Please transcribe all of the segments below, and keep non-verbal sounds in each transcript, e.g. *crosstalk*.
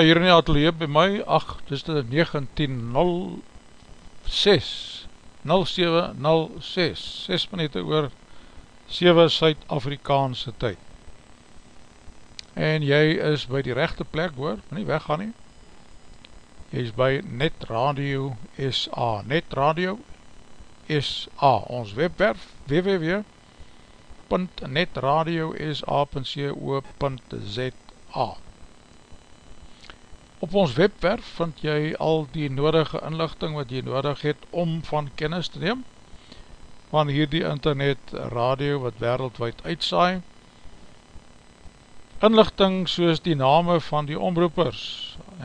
hier in die atelier by my, ach, dit is die 1906, 0706, 6 minuut oor 7 Suid-Afrikaanse tyd. En jy is by die rechte plek hoor, nie weggaan nie. Jy is by Net Radio SA, Net Radio SA, ons webwerf www.netradiosa.co.za Op ons webwerf vind jy al die nodige inlichting wat jy nodig het om van kennis te neem van hierdie internet radio wat wereldwijd uitsaai. Inlichting soos die name van die omroepers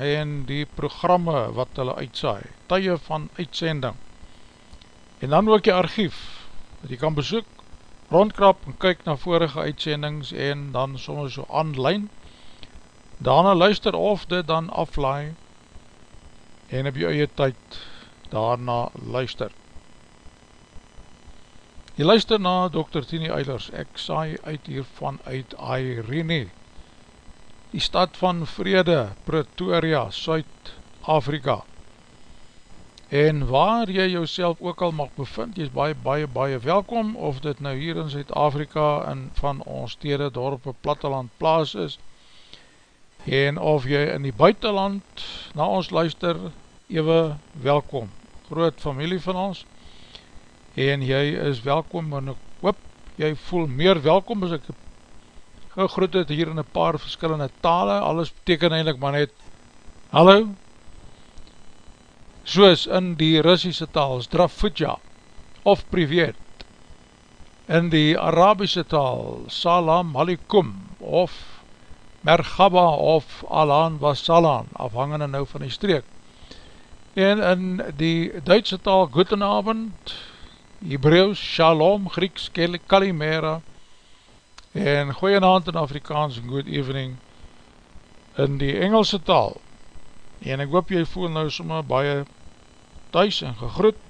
en die programme wat hulle uitsaai, tye van uitsending. En dan ook die archief wat jy kan besoek, rondkrap en kyk na vorige uitsendings en dan soms so online daarna luister of dit dan aflaai en op jou eie tyd daarna luister. Jy luister na Dr. Tini Eilers, ek saai uit hiervan uit Airene, die stad van Vrede, Pretoria, Suid-Afrika. En waar jy jouself ook al mag bevind, jy is baie, baie, baie welkom, of dit nou hier in Zuid-Afrika en van ons stede, dorp, platteland, plaas is, en of jy in die buitenland na ons luister, ewe welkom, groot familie van ons, en jy is welkom, en ek hoop, jy voel meer welkom, as ek gegroet het hier in een paar verskillende tale, alles beteken eindelijk maar net, hallo, soos in die Russische taal, Strafutja, of Privet, in die Arabische taal, Salam Alikum, of Mergaba of Alan Wasalan, afhangende nou van die streek. En in die Duitse taal Goedenavond, Hebreeuws Shalom, Grieks Kalimera, en Goeienavond in Afrikaans Good Evening in die Engelse taal. En ek hoop jy voel nou sommer baie thuis en gegroet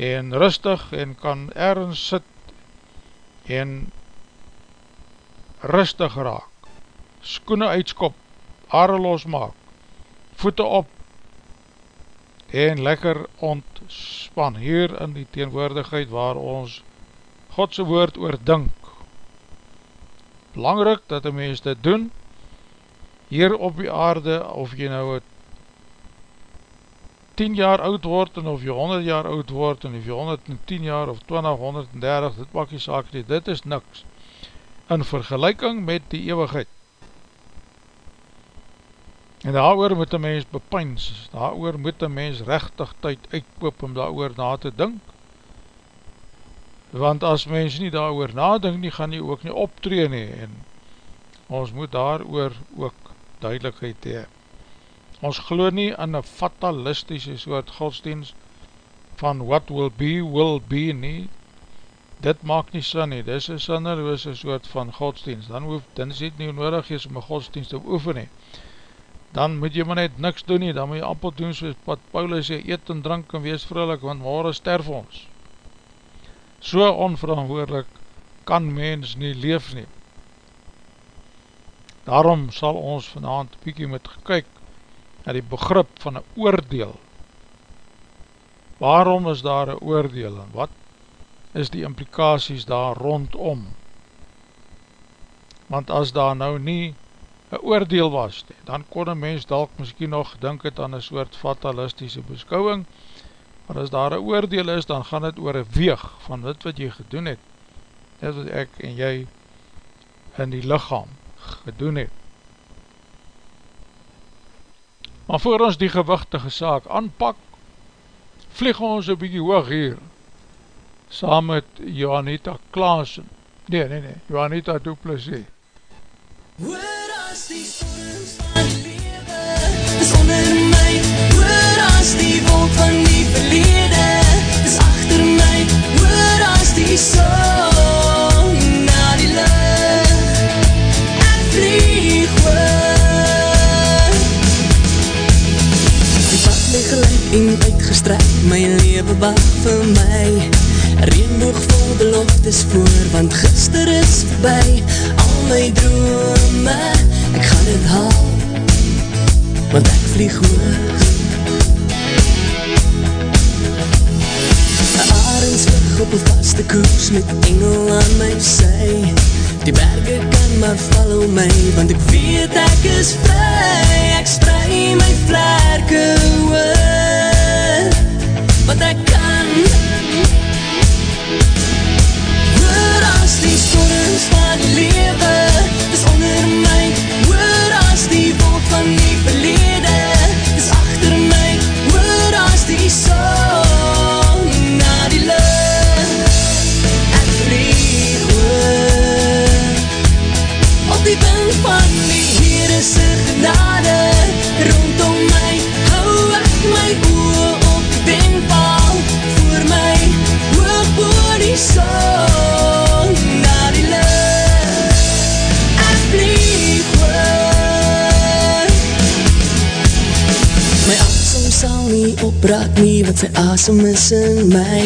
en rustig en kan ergens sit en rustig raak skoene uitskop, aarde losmaak, voete op, en lekker ontspan, hier in die teenwoordigheid waar ons Godse woord oordink. Belangrijk dat die mens dit doen, hier op die aarde, of jy nou 10 jaar oud word, en of jy 100 jaar oud word, en of jy 110 jaar, of 20, 130, dit maak jy saak nie, dit is niks, in vergelijking met die eeuwigheid. En daar oor moet een mens bepyns, daar oor moet een mens rechtig tyd uitkoop om daar oor na te dink. Want as mens nie daar oor nadink nie, gaan nie ook nie optree nie. En ons moet daar oor ook duidelijkheid hee. Ons geloof nie in een fatalistische soort godsdienst van what will be, will be nie. Dit maak nie sin nie, dit is een sinneloose soort van godsdienst. Dan, hoef, dan is dit nie nodig is om een godsdienst te oefen nie dan moet jy maar net niks doen nie, dan moet jy ampel doen soos wat Paulus sê, eet en drink en wees vrolik, want morgen sterf ons. So onverantwoordelik kan mens nie leef nie. Daarom sal ons vanavond bykie met gekyk na die begrip van een oordeel. Waarom is daar een oordeel en wat is die implikaties daar rondom? Want as daar nou nie een oordeel was, nie. dan kon een mens dalk miskien nog gedink het aan een soort fatalistische beskouwing, maar as daar een oordeel is, dan gaan het oor een weeg van dit wat jy gedoen het, net wat ek en jy in die lichaam gedoen het. Maar voor ons die gewichtige saak aanpak, vlieg ons een bykie hoog hier, saam met Johanita Klaassen, nee, nee, nee, Johanita Duplessis. Wee! as die storms van die lewe is onder my. Hoor as die wolk van die verlede? Is achter my. Hoor as die song na die lucht? Ek vlieg hoor. Die pad my gelijk en uitgestrek. My leven wacht vir my reenboog vol beloftes voor want gister is voorbij al my drome ek gaan het haal, want ek vlieg hoog. Een arendsvlug op een vaste koers met engel aan my sy, die berge kan maar follow my, want ek weet ek is vry, ek sprei my vlerke oor, want ek kan, lewe, is onder my, wat sy asem is in my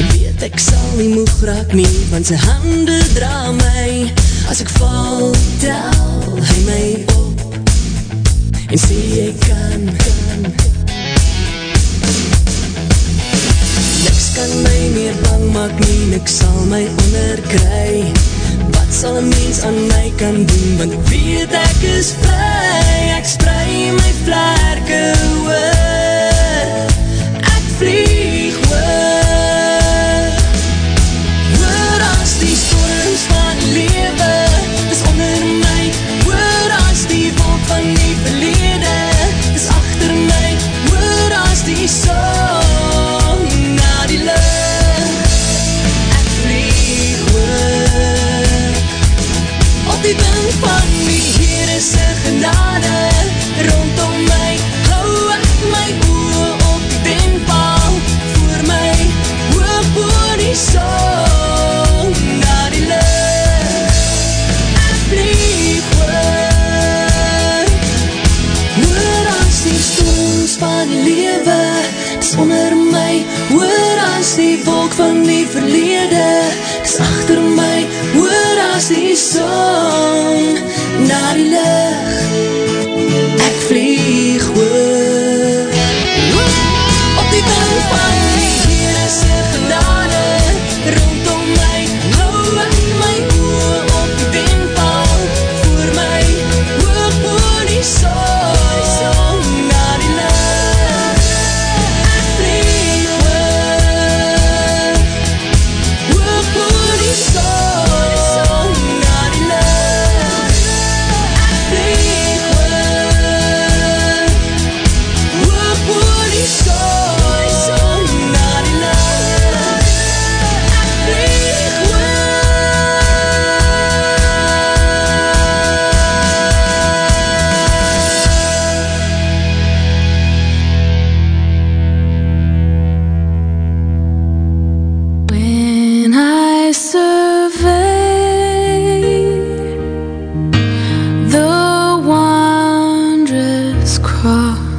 En weet ek sal nie moeg raak nie, want sy hande dra my As ek val, tel hy my op. En sê jy kan, kan, kan Niks kan my meer bang maak nie, niks sal my onderkry. Wat sal een mens aan my kan doen, want weet ek is vry Ek sprei my vlerke oor. 说。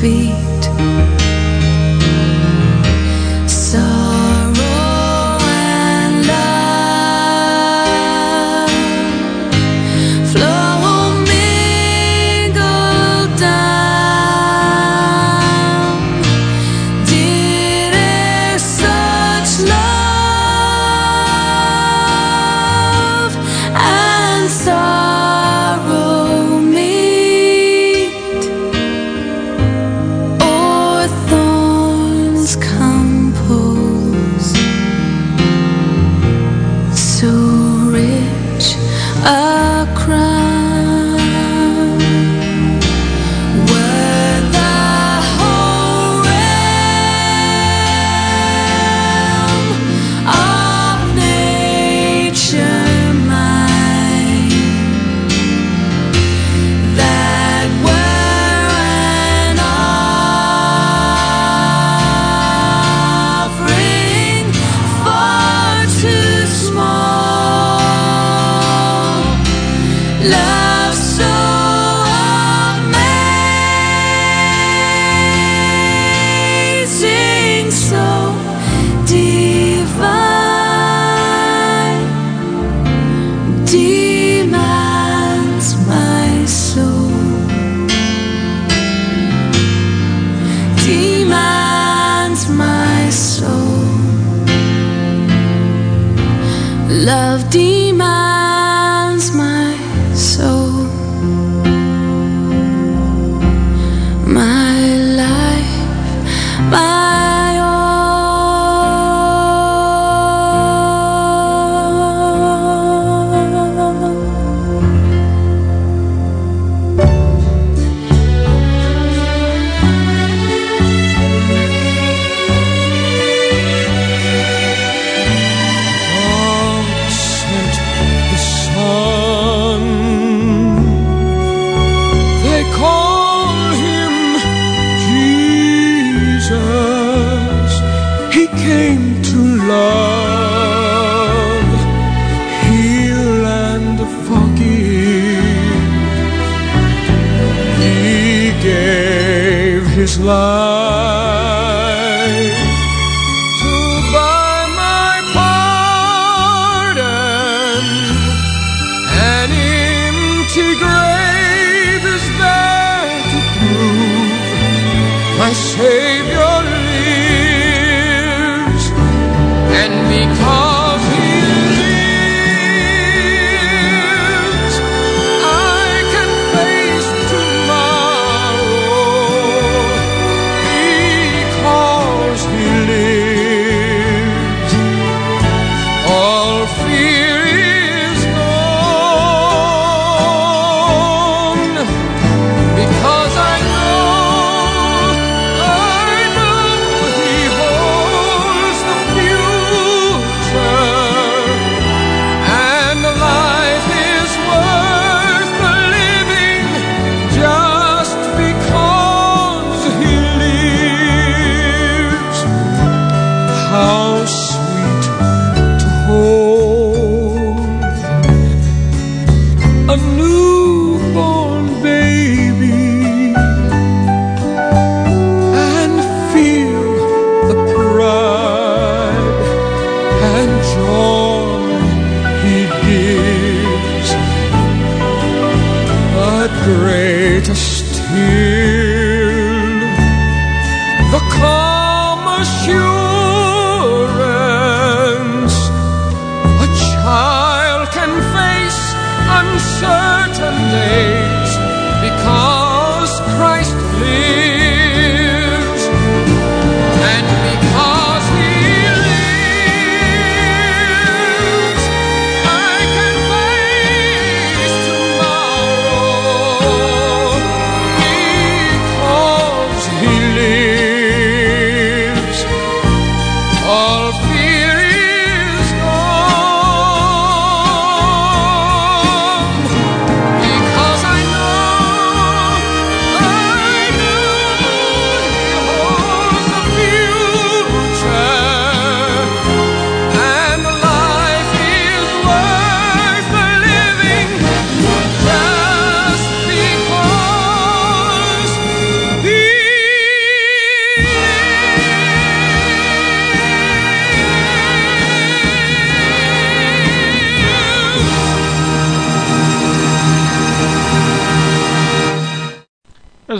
feet. My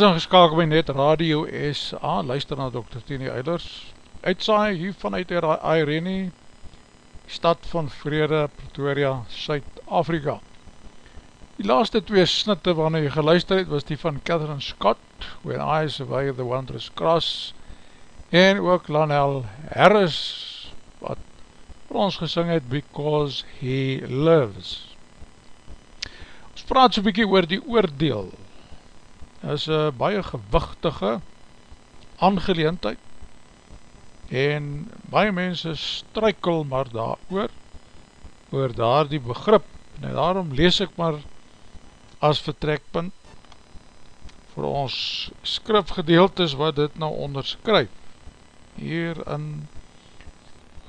is ingeskakel by Net Radio SA, luister na Dr. Tini Eilers, uitsaai hier vanuit Irene, stad van Vrede, Pretoria, Suid-Afrika. Die laaste twee snitte waarna jy geluister het, was die van Catherine Scott, When I Survive the Wondrous Cross, en ook Lanel Harris, wat vir ons gesing het, Because He Lives. Ons praat so bykie oor die oordeel, is een baie gewichtige aangeleendheid en baie mense struikel maar daar oor, oor daar die begrip. En daarom lees ek maar as vertrekpunt vir ons skrifgedeeltes wat dit nou onderskryf. Hier in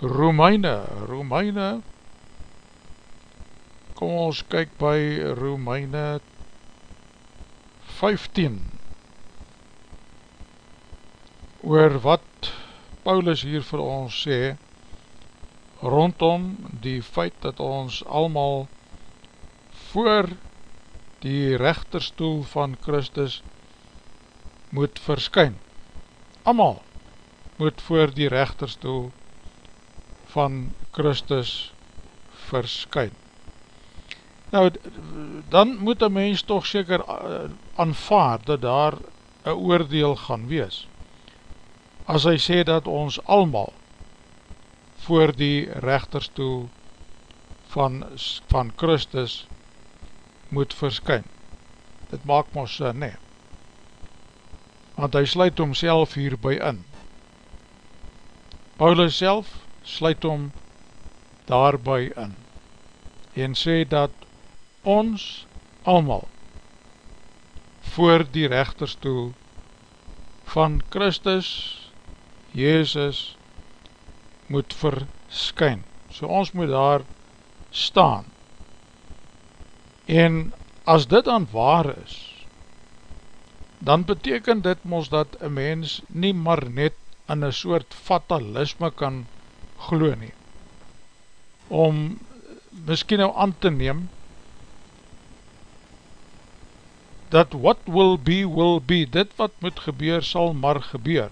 Romeine Romeine kom ons kyk by Romeine 15 oor wat Paulus hier vir ons sê rondom die feit dat ons allemaal voor die rechterstoel van Christus moet verskyn. Amal moet voor die rechterstoel van Christus verskyn. Nou, dan moet een mens toch seker eh, aanvaard dat daar een oordeel gaan wees. As hy sê dat ons allemaal voor die rechterstoel van, van Christus moet verskyn. Dit maak ons sin, nee. Want hy sluit homself hierby in. Paulus self sluit hom daarby in en sê dat ons allemaal voor die rechterstoel van Christus, Jezus, moet verskyn. So ons moet daar staan. En as dit dan waar is, dan beteken dit ons dat een mens nie maar net in een soort fatalisme kan glo nie. Om miskien nou aan te neem, dat what will be, will be, dit wat moet gebeur, sal maar gebeur.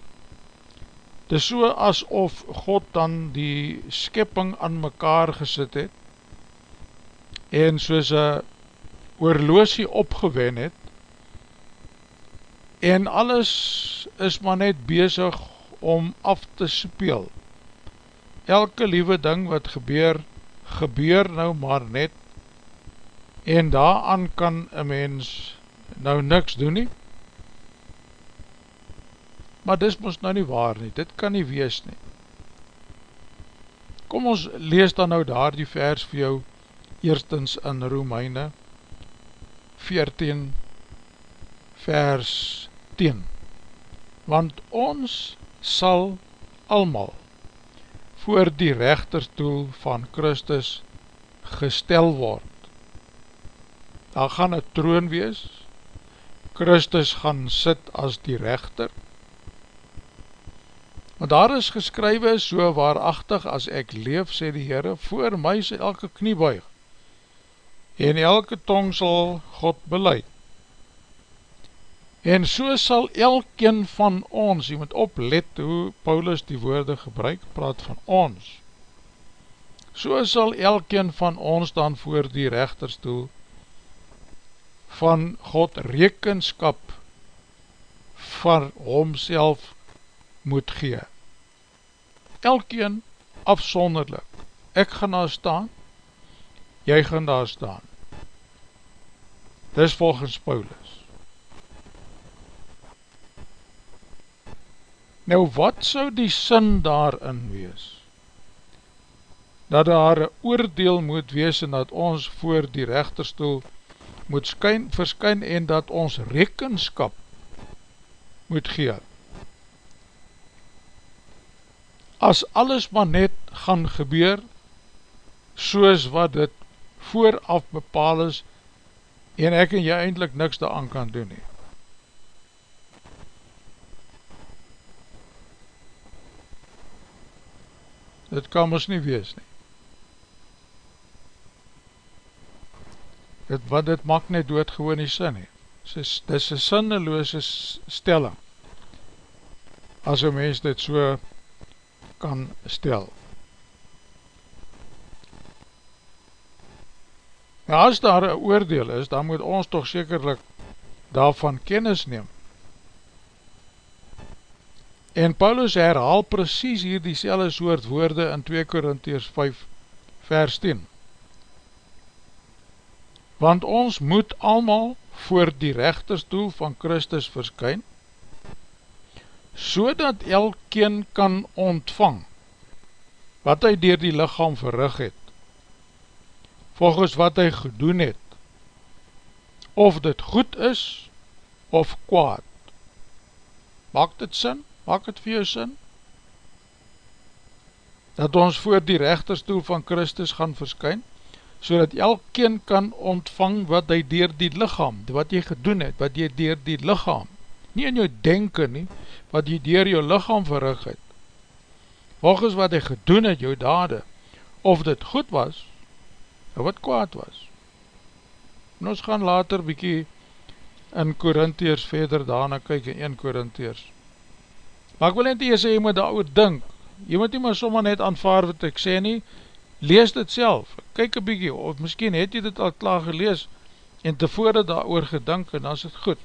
Het is so asof God dan die skepping aan mekaar gesit het, en soos een oorloosie opgewen het, en alles is maar net bezig om af te speel. Elke liewe ding wat gebeur, gebeur nou maar net, en daaraan kan een mens nou niks doen nie, maar dis ons nou nie waar nie, dit kan nie wees nie. Kom ons lees dan nou daar die vers vir jou, eerstens in Romeine 14 vers 10 want ons sal almal voor die rechterstoel van Christus gestel word. Daar gaan een troon wees Christus gaan sit as die rechter want daar is geskrywe so waarachtig as ek leef sê die Heere voor my sê elke knie buig en elke tong sal God beleid. En so sal elkeen van ons, jy moet oplet hoe Paulus die woorde gebruik, praat van ons, so sal elkeen van ons dan voor die rechterstoel van God rekenskap van homself moet gee. Elkeen afsonderlik, ek gaan daar staan, jy gaan daar staan. Dis volgens Paulus. Nou wat sou die sin daarin wees? Dat daar een oordeel moet wees en dat ons voor die rechterstoel moet skyn, verskyn en dat ons rekenskap moet gee. As alles maar net gaan gebeur, soos wat dit vooraf bepaal is, en ek en jy eindelijk niks daaraan kan doen nie. Dit kan ons nie wees nie. Dit, wat dit maak net doodgewoon die sin nie. Dit is een sinneloose stelling, as een mens dit so kan stel. Nou as daar een oordeel is, dan moet ons toch sekerlik daarvan kennis neem. En Paulus herhaal precies hier die selle soort woorde in 2 Korinties 5 vers 10. Want ons moet allemaal voor die rechterstoel van Christus verskyn, so dat elkeen kan ontvang wat hy dier die lichaam verrig het volgens wat hy gedoen het, of dit goed is, of kwaad. Maak dit sin? Maak dit vir jou sin? Dat ons voor die rechterstoel van Christus gaan verskyn, so dat elkeen kan ontvang wat hy dier die lichaam, wat jy gedoen het, wat jy dier die lichaam, nie in jou denken nie, wat jy dier jou lichaam verrig het, volgens wat hy gedoen het, jou dade, of dit goed was, Nou, wat kwaad was. En ons gaan later bykie in Korintheers verder daarna kyk in 1 Korintheers. Maar ek wil net hier sê, jy moet daar oor dink, jy moet nie maar sommer net aanvaar wat ek sê nie, lees dit self, kyk een bykie, of miskien het jy dit al klaar gelees, en tevore daar oor gedink, en dan is het goed.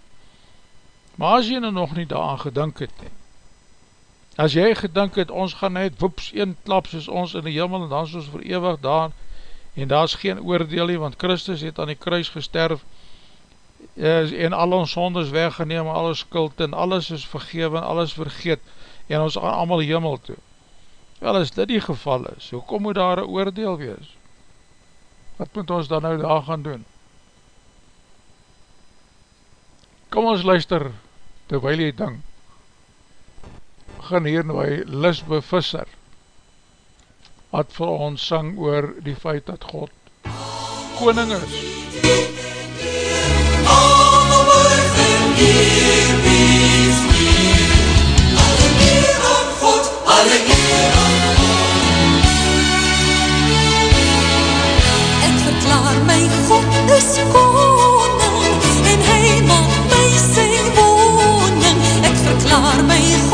Maar as jy nou nog nie daar aan gedink het, nie, as jy gedink het, ons gaan net, woeps, een klap soos ons in die jimmel, en dan soos verewig daar, en daar is geen oordeel nie, want Christus het aan die kruis gesterf, en al ons sondes weggeneem, alles skuld, en alles is vergewe, en alles vergeet, en ons gaan allemaal jimmel toe. Wel, as dit die geval is, hoe kom moet daar een oordeel wees? Wat moet ons dan nou daar gaan doen? Kom ons luister, terwijl jy dink, begin hier nou hy Lisbe Visser, wat vir ons sang oor die feit dat God koning is. Alle morgen hier, wie alle eer aan God, alle eer koning en hy maak my sy woning. Ek verklaar my God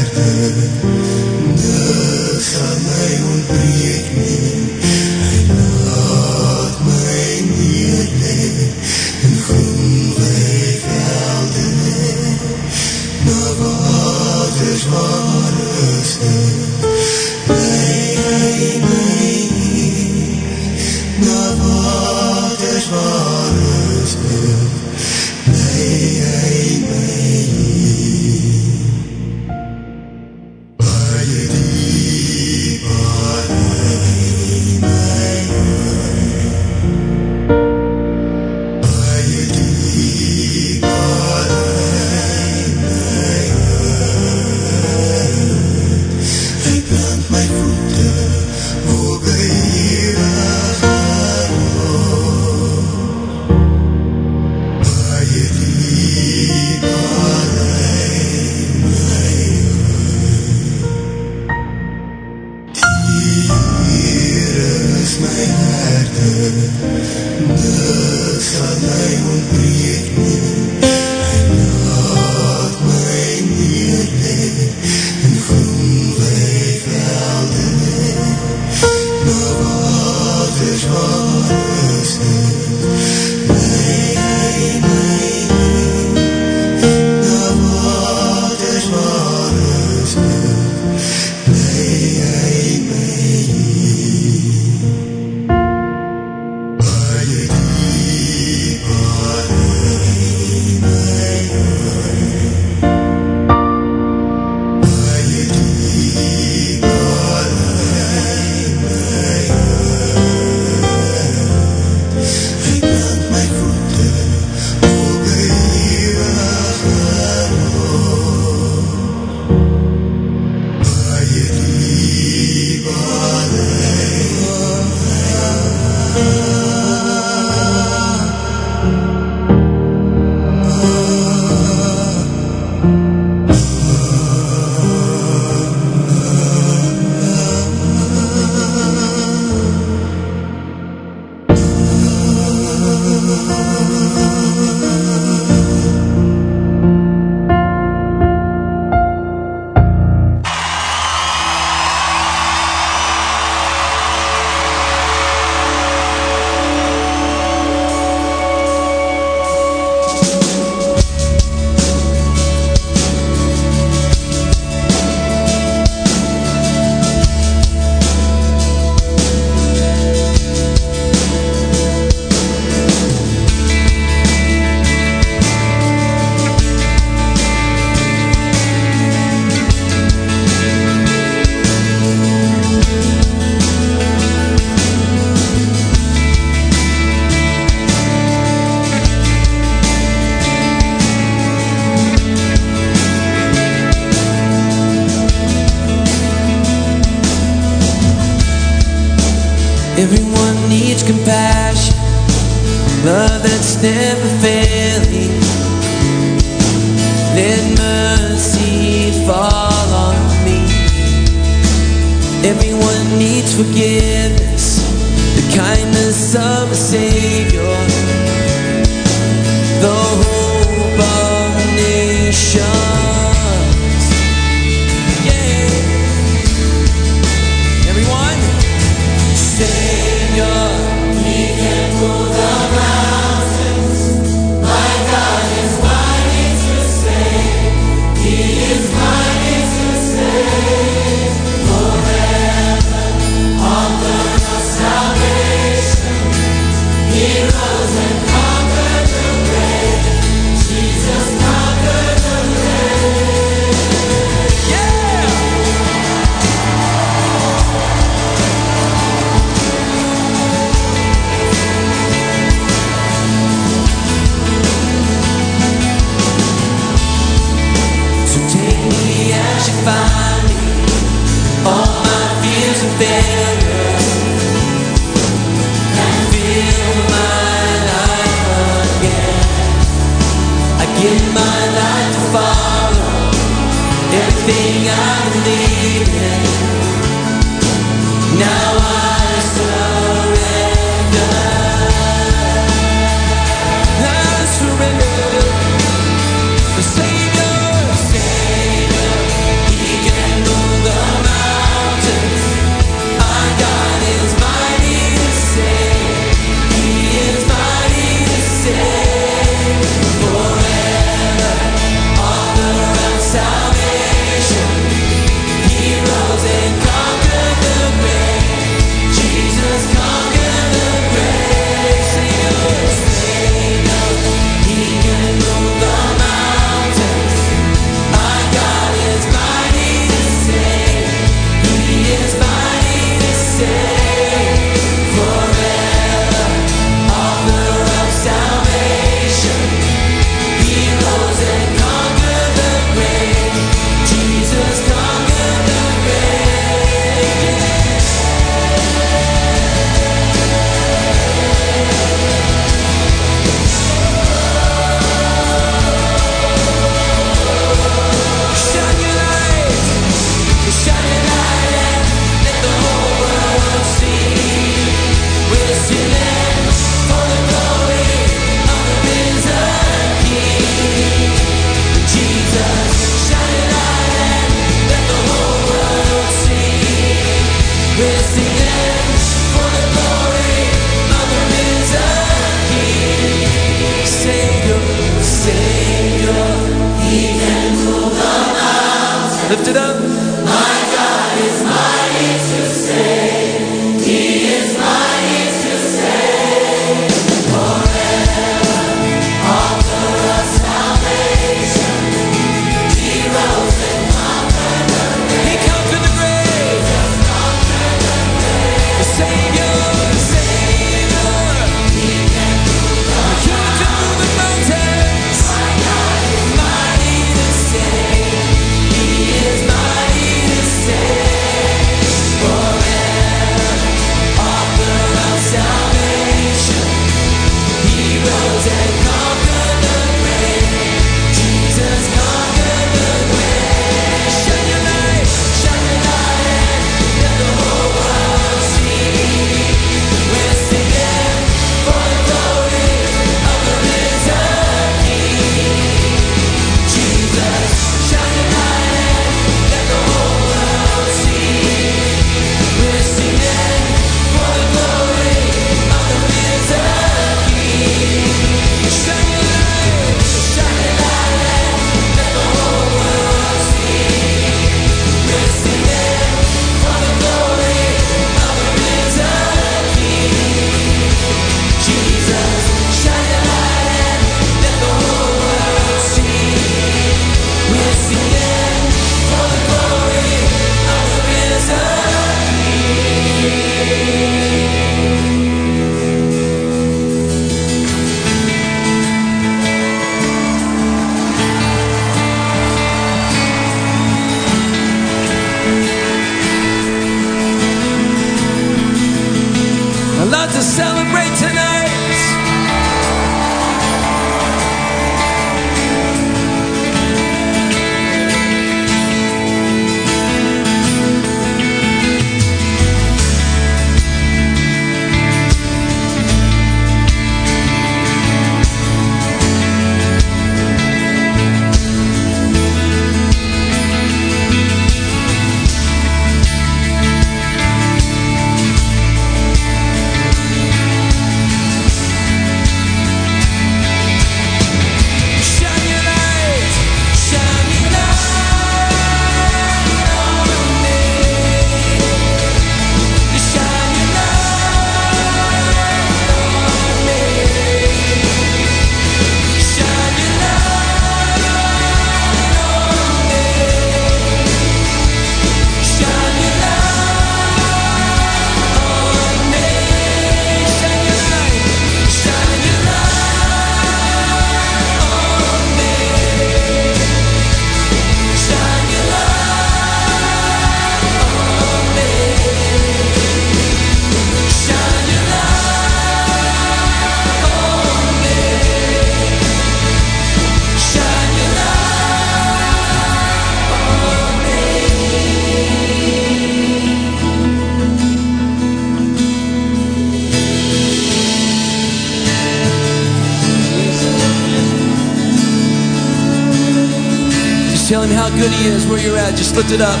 good he is where you're at. Just lift it up.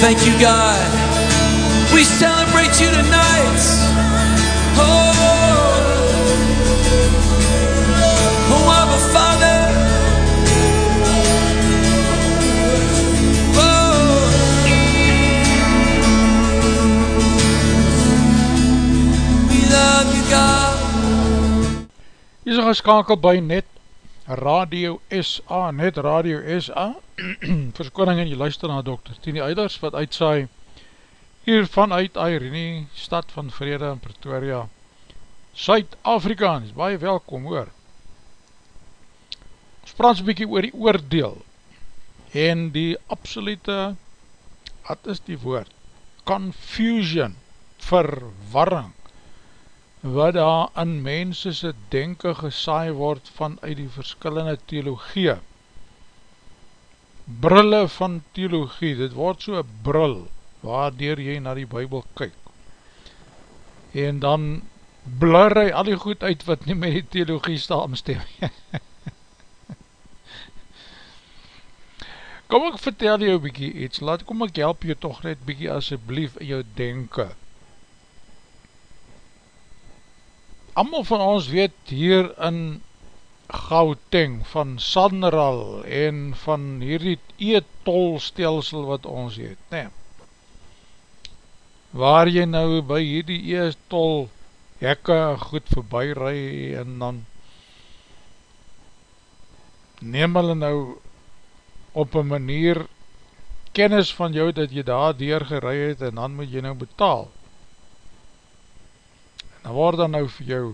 Thank you, God. We celebrate you tonight. Oh, oh, Abba Father. Oh, we love you, God. Jy is er geskakel by Net Radio SA, Net Radio SA, *clears throat* verskoning en jy luister na Dr. Tini Eiders, wat uitsaai. Hier vanuit Irene, stad van Vrede in Pretoria, Suid-Afrikaans, baie welkom hoor. Ons praat so'n bykie oor die oordeel, en die absolute, wat is die woord, confusion, verwarring, wat daar in mense se denken gesaai word vanuit die verskillende theologie. Brille van theologie, dit word so bril, waardoor jy na die bybel kyk. En dan blur hy al die goed uit wat nie met die theologie saamstem. *laughs* kom ek vertel jou bykie iets, laat kom ek help jou toch net bykie asjeblief in jou denken. Amal van ons weet hier in Gauteng van Sanral en van hierdie e-tolstelsel wat ons het, nee. Waar jy nou by hierdie e-tol hekke goed voorbij rai en dan neem hulle nou op een manier kennis van jou dat jy daar deurgerei het en dan moet jy nou betaal dan word dan nou vir jou?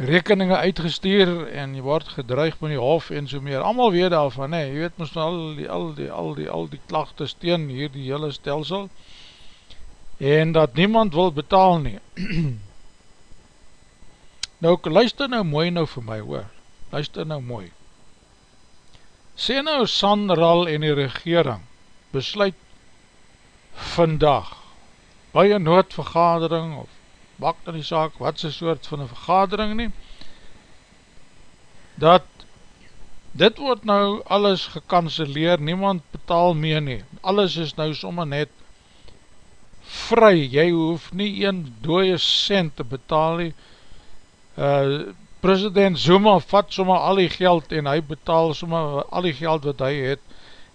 Rekeninge uitgestuur en jy word gedreig met die hof en so meer, allemaal weet daarvan, nee, jy weet moest nou al die, al die, al die, al die klachte steen hier die hele stelsel. En dat niemand wil betaal nie. *clears throat* Nou luister nou mooi nou vir my hoor, luister nou mooi. Sê nou Sanral en die regering besluit vandag by een noodvergadering of maak dan die saak, wat is soort van een vergadering nie, dat dit word nou alles gekanceleer, niemand betaal meer nie, alles is nou sommer net vry, jy hoef nie een dooie cent te betaal nie, uh, president Zuma vat sommer al die geld en hy betaal sommer al die geld wat hy het,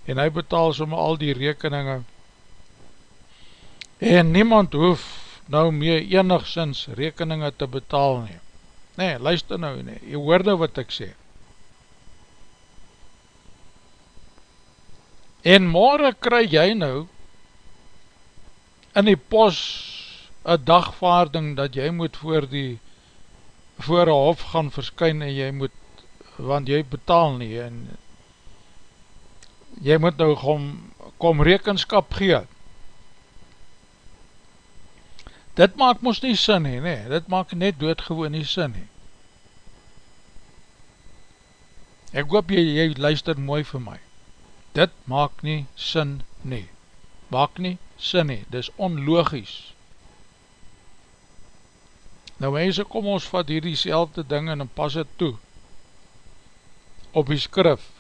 en hy betaal sommer al die rekeninge, en niemand hoef nou meer enigszins rekeninge te betaal nie. Nee, luister nou nie, jy hoor nou wat ek sê. En morgen kry jy nou in die pos een dagvaarding dat jy moet voor die voor een hof gaan verskyn en jy moet, want jy betaal nie en jy moet nou kom, kom rekenskap gee dit maak ons nie sin nie, nee, dit maak net doodgewoon nie sin nie. Ek hoop jy, jy luister mooi vir my. Dit maak nie sin nie. Maak nie sin nie, dit is onlogisch. Nou mense, kom ons vat hierdie selfde ding en pas het toe. Op die skrif.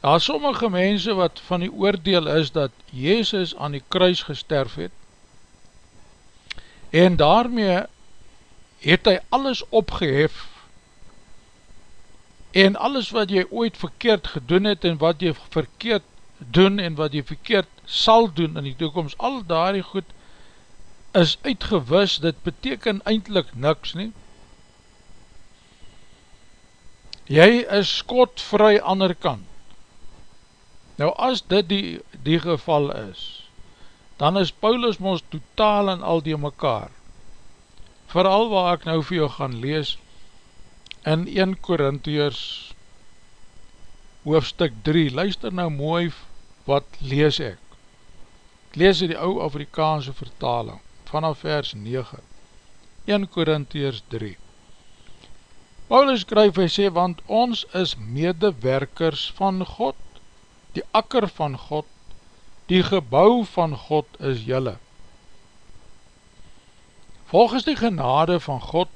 Daar sommige mense wat van die oordeel is dat Jezus aan die kruis gesterf het en daarmee het hy alles opgehef en alles wat jy ooit verkeerd gedoen het en wat jy verkeerd doen en wat jy verkeerd sal doen in die toekomst, al daar die goed is uitgewis, dit beteken eindelijk niks nie. Jy is skot vry ander kant. Nou as dit die, die geval is, dan is Paulus ons totaal en al die mekaar. Vooral waar ek nou vir jou gaan lees, in 1 Korintiërs hoofstuk 3, luister nou mooi wat lees ek. Ek lees die ou Afrikaanse vertaling, vanaf vers 9, 1 Korintiërs 3. Paulus skryf, hy sê, want ons is medewerkers van God, die akker van God, die gebouw van God is jylle. Volgens die genade van God,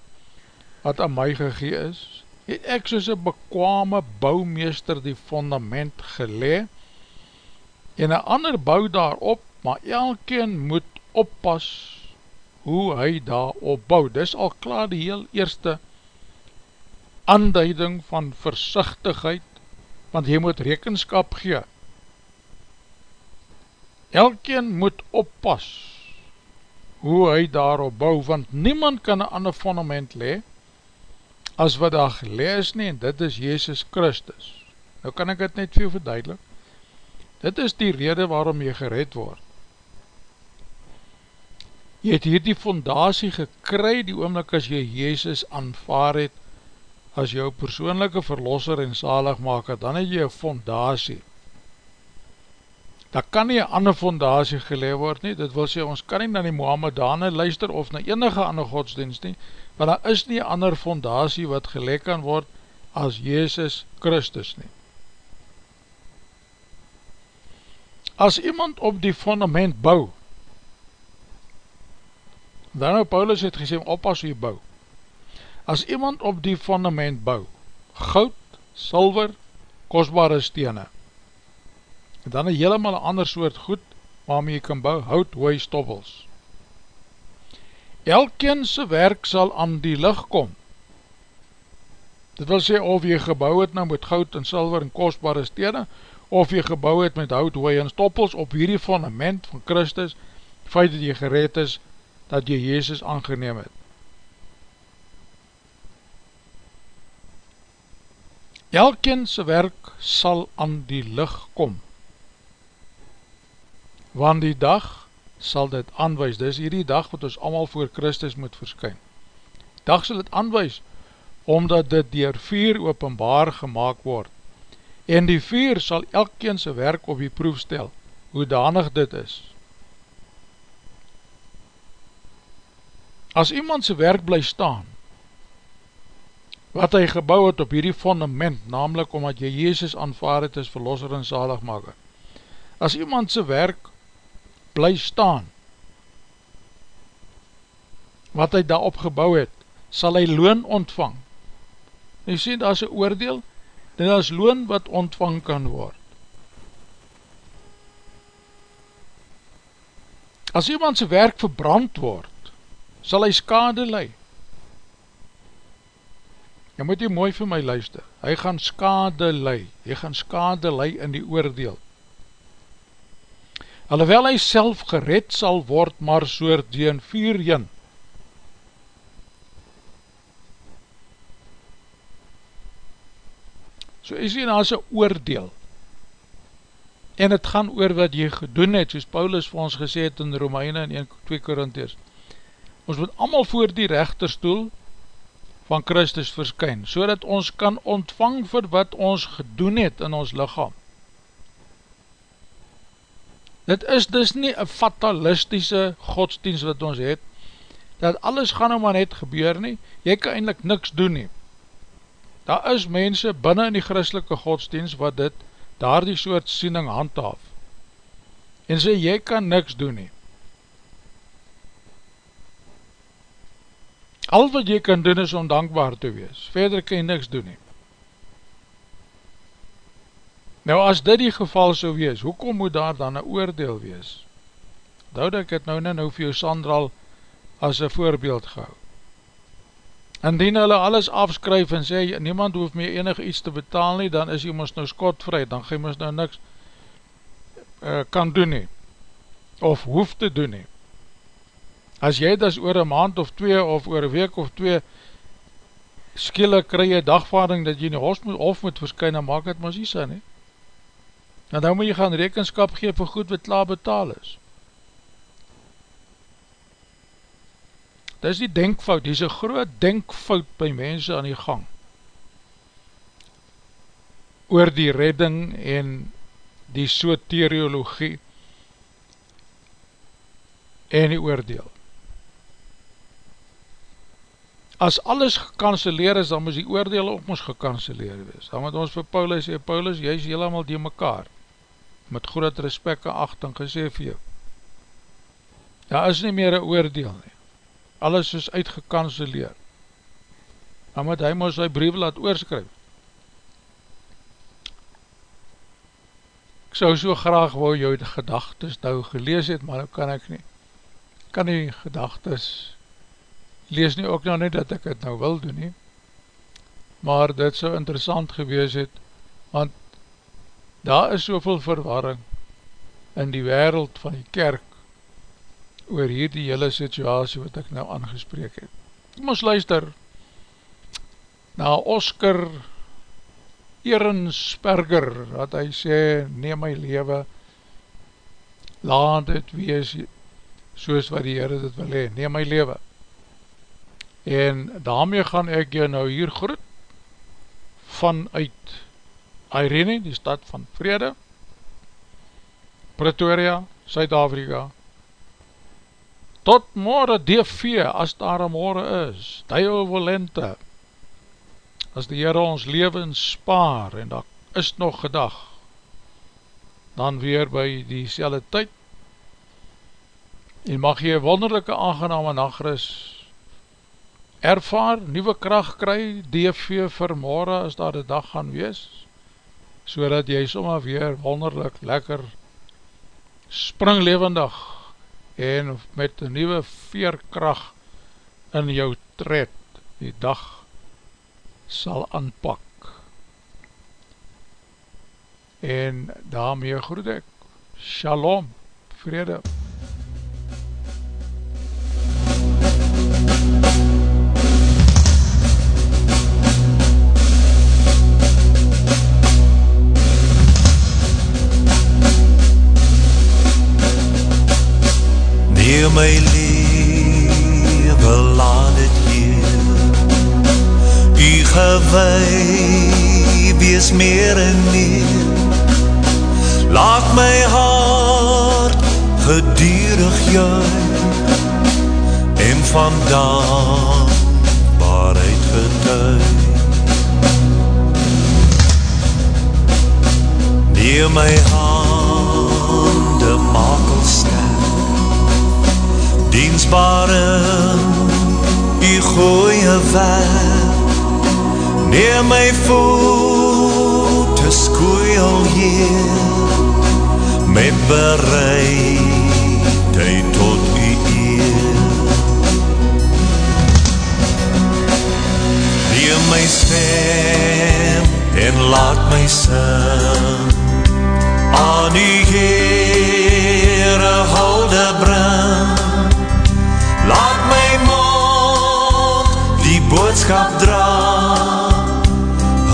wat aan my gegee is, het ek soos een bekwame bouwmeester die fundament gelee en een ander bouw daarop, maar elkeen moet oppas hoe hy daarop bouw. Dis al klaar die heel eerste aanduiding van versichtigheid, want jy moet rekenskap gee. Elkeen moet oppas hoe hy daarop bouw, want niemand kan een ander fundament lee, as wat daar gelees nie, en dit is Jezus Christus. Nou kan ek het net veel verduidelik. Dit is die rede waarom jy gered word. Jy het hier die fondatie gekry, die oomlik as jy Jezus aanvaar het, as jou persoonlijke verlosser en zaligmaker, dan het jy een fondatie. Daar kan nie een ander fondatie geleid word nie, dit wil sê, ons kan nie na die Mohammedane luister, of na enige ander godsdienst nie, want daar is nie ander fondatie wat gelijk kan word as Jezus Christus nie. As iemand op die fundament bou, dan nou Paulus het gesê, oppas wie bou. As iemand op die fundament bou, goud, silver, kostbare stene, dan een helemaal ander soort goed waarmee jy kan bou, hout, hooi, stoffels, Elkeen sy werk sal aan die licht kom. Dit wil sê of jy gebouw het nou met goud en silver en kostbare stede, of jy gebouw het met hout, hooi en stoppels op hierdie fundament van Christus, feit dat jy gered is, dat jy Jezus aangeneem het. Elkeen sy werk sal aan die licht kom. Want die dag sal dit aanwijs, dis hierdie dag wat ons allemaal voor Christus moet verskyn. Dag sal dit aanwijs, omdat dit dier vuur openbaar gemaakt word, en die vuur sal elkeen sy werk op die proef stel, hoe danig dit is. As iemand sy werk bly staan, wat hy gebouw het op hierdie fundament, namelijk omdat jy Jezus aanvaard het as verlosser en zaligmaker, as iemand sy werk bly staan, wat hy daarop gebouw het, sal hy loon ontvang. En jy sê, daar is een oordeel, dit is loon wat ontvang kan word. As iemand sy werk verbrand word, sal hy skade lei. Jy moet jy mooi vir my luister, hy gaan skade lei, hy gaan skade lei in die oordeel alhoewel hy self gered sal word, maar soort die in vier jyn. So is hier nou een oordeel, en het gaan oor wat jy gedoen het, soos Paulus vir ons gesê het in Romeine en 1-2 Korintheers. Ons moet allemaal voor die rechterstoel van Christus verskyn, so dat ons kan ontvang vir wat ons gedoen het in ons lichaam. Dit is dus nie een fatalistische godsdienst wat ons het, dat alles gaan nou maar net gebeur nie, jy kan eindelijk niks doen nie. Daar is mense binnen in die christelike godsdienst wat dit, daar die soort siening handhaaf, en sê jy kan niks doen nie. Al wat jy kan doen is om dankbaar te wees, verder kan jy niks doen nie. Nou as dit die geval so wees, hoekom moet daar dan een oordeel wees? Nou dat ek het nou nou vir jou Sandral as een voorbeeld gehou. Indien hulle alles afskryf en sê, niemand hoef meer enig iets te betaal nie, dan is jy ons nou skotvry, dan ga jy ons nou niks uh, kan doen nie, of hoef te doen nie. As jy dus oor een maand of twee, of oor een week of twee, skille kry jy dagvaarding, dat jy in die hof moet, hof moet verskyn, dan maak het ons nie sin nie. En nou moet jy gaan rekenskap gee vir goed wat klaar betaal is. Dit is die denkfout, die is een groot denkfout by mense aan die gang. Oor die redding en die soteriologie en die oordeel. As alles gekanceleer is, dan moet die oordeel ook ons gekanceleer wees. Dan moet ons vir Paulus sê, Paulus, jy is helemaal die mekaar met groot respect en achting gesê vir jou. Daar is nie meer een oordeel nie. Alles is uitgekanceleer. dan moet hy moes sy brief laat oorskryf. Ek sou so graag wou jou die gedagtes nou gelees het, maar nou kan ek nie. Kan die gedagtes lees nie ook nou nie dat ek het nou wil doen nie. Maar dit sou interessant gewees het, want daar is soveel verwarring in die wereld van die kerk oor hierdie hele situasie wat ek nou aangespreek het. Ek moes luister na Oscar Ehrensperger, wat hy sê, neem my leven, laat het wees soos wat die Heere dit wil hee, neem my leven. En daarmee gaan ek jou nou hier groet, vanuit Irene, die stad van Vrede, Pretoria, Suid-Afrika, tot morgen DV, as daar een morgen is, Dio Volente, as die Heere ons leven spaar, en daar is nog gedag, dan weer by die selle tyd, en mag jy wonderlijke aangename nachtrus ervaar, nieuwe kracht kry, DV vir morgen, as daar die dag gaan wees, so dat jy soma weer wonderlik, lekker, springlevendig, en met die nieuwe veerkracht in jou tred, die dag sal aanpak. En daarmee groet ek, shalom, vrede. Neem my leven, laat het gewei wees meer en meer. Laat my hart gedierig juig en vandaan waarheid getuig. Neem my hande makel sterk diensbare u gooie weg. Neer my voete skoeil hier. Met bereidheid tot u eer. Neer my stem en laat my sing. Aan u Heere boodskap draag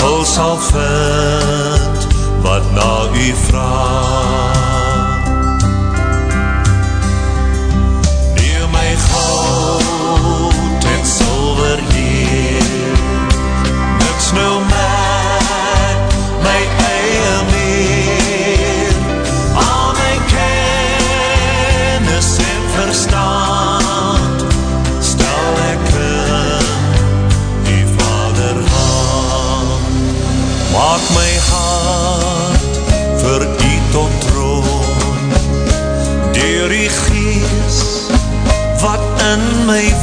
hul sal vind wat na u vraag. Wat in